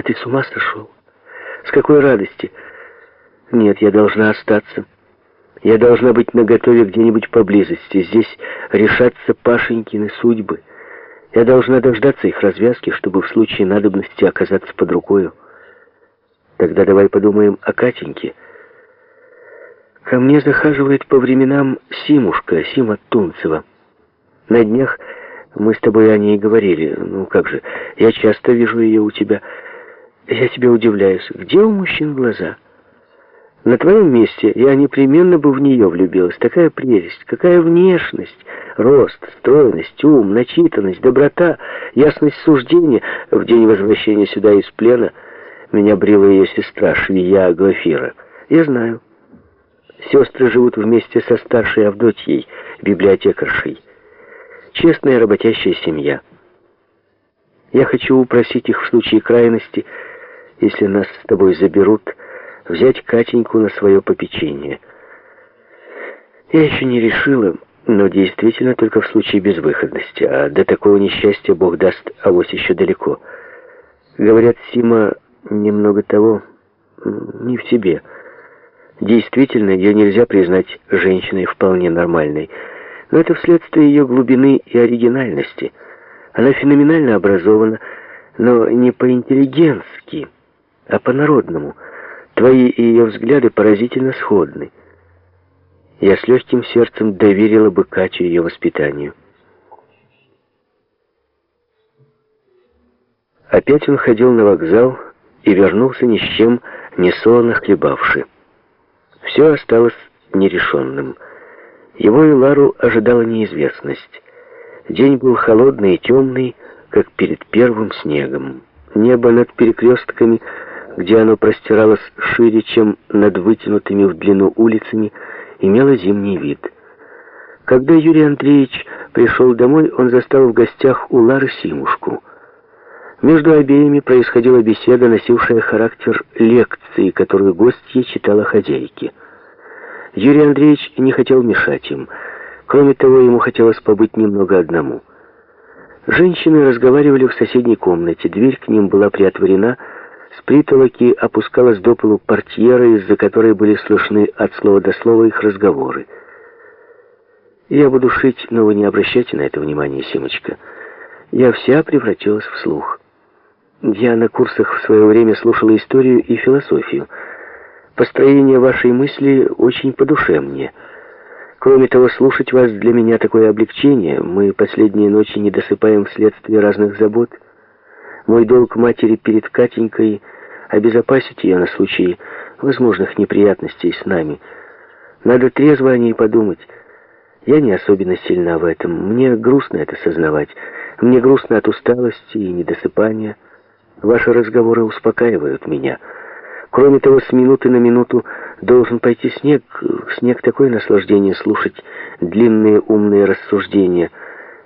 Да ты с ума сошел? С какой радости? Нет, я должна остаться. Я должна быть наготове где-нибудь поблизости. Здесь решатся Пашенькины судьбы. Я должна дождаться их развязки, чтобы в случае надобности оказаться под рукою. Тогда давай подумаем о Катеньке. Ко мне захаживает по временам Симушка, Сима Тунцева. На днях мы с тобой о ней говорили. Ну как же, я часто вижу ее у тебя. Я тебя удивляюсь. Где у мужчин глаза? На твоем месте я непременно бы в нее влюбилась. Такая прелесть, какая внешность, рост, стройность, ум, начитанность, доброта, ясность суждения. В день возвращения сюда из плена меня брила ее сестра, швея Аглафира. Я знаю. Сестры живут вместе со старшей Авдотьей, библиотекаршей. Честная работящая семья. Я хочу упросить их в случае крайности, если нас с тобой заберут, взять Катеньку на свое попечение. Я еще не решила, но действительно только в случае безвыходности, а до такого несчастья Бог даст, авось еще далеко. Говорят, Сима немного того, не в себе. Действительно, ее нельзя признать женщиной вполне нормальной, но это вследствие ее глубины и оригинальности. Она феноменально образована, но не по-интеллигентски, а по-народному. Твои и ее взгляды поразительно сходны. Я с легким сердцем доверила бы Катю ее воспитанию. Опять он ходил на вокзал и вернулся ни с чем, не солоно хлебавши. Все осталось нерешенным. Его и Лару ожидала неизвестность. День был холодный и темный, как перед первым снегом. Небо над перекрестками, где оно простиралось шире, чем над вытянутыми в длину улицами, имело зимний вид. Когда Юрий Андреевич пришел домой, он застал в гостях у Лары Симушку. Между обеими происходила беседа, носившая характер лекции, которую гостья читала хозяйке. Юрий Андреевич не хотел мешать им. Кроме того, ему хотелось побыть немного одному. Женщины разговаривали в соседней комнате. Дверь к ним была приотворена. С притолоки опускалась до полу портьера, из-за которой были слышны от слова до слова их разговоры. «Я буду шить, но вы не обращайте на это внимания, Симочка. Я вся превратилась в слух. Я на курсах в свое время слушала историю и философию». Построение вашей мысли очень по душе мне. Кроме того, слушать вас для меня такое облегчение. Мы последние ночи не досыпаем вследствие разных забот. Мой долг матери перед Катенькой — обезопасить ее на случай возможных неприятностей с нами. Надо трезво о ней подумать. Я не особенно сильна в этом. Мне грустно это сознавать. Мне грустно от усталости и недосыпания. Ваши разговоры успокаивают меня — Кроме того, с минуты на минуту должен пойти снег. Снег такое наслаждение слушать длинные умные рассуждения.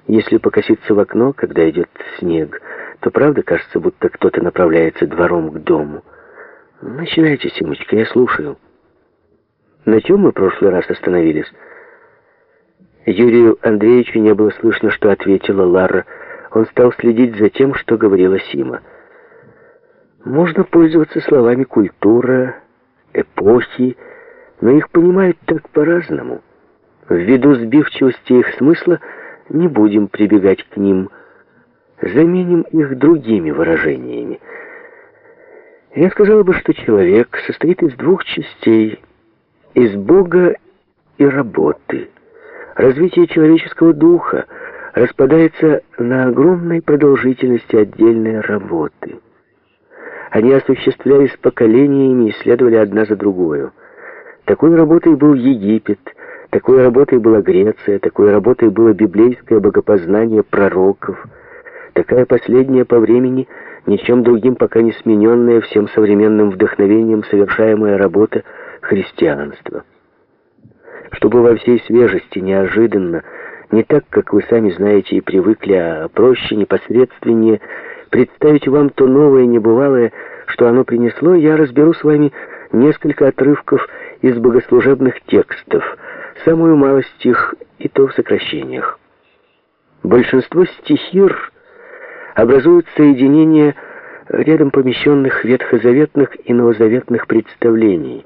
Если покоситься в окно, когда идет снег, то правда кажется, будто кто-то направляется двором к дому. Начинайте, Симочка, я слушаю. На чем мы в прошлый раз остановились? Юрию Андреевичу не было слышно, что ответила Лара. Он стал следить за тем, что говорила Сима. Можно пользоваться словами «культура», «эпохи», но их понимают так по-разному. Ввиду сбивчивости их смысла не будем прибегать к ним, заменим их другими выражениями. Я сказала бы, что человек состоит из двух частей, из Бога и работы. Развитие человеческого духа распадается на огромной продолжительности отдельной работы. Они осуществлялись поколениями и следовали одна за другую. Такой работой был Египет, такой работой была Греция, такой работой было библейское богопознание пророков, такая последняя по времени, ничем другим пока не смененная всем современным вдохновением совершаемая работа христианства. Чтобы во всей свежести, неожиданно, не так, как вы сами знаете и привыкли, а проще, непосредственнее, представить вам то новое, небывалое, что оно принесло, я разберу с вами несколько отрывков из богослужебных текстов, самую малость их и то в сокращениях. Большинство стихир образуют соединение рядом помещенных ветхозаветных и новозаветных представлений.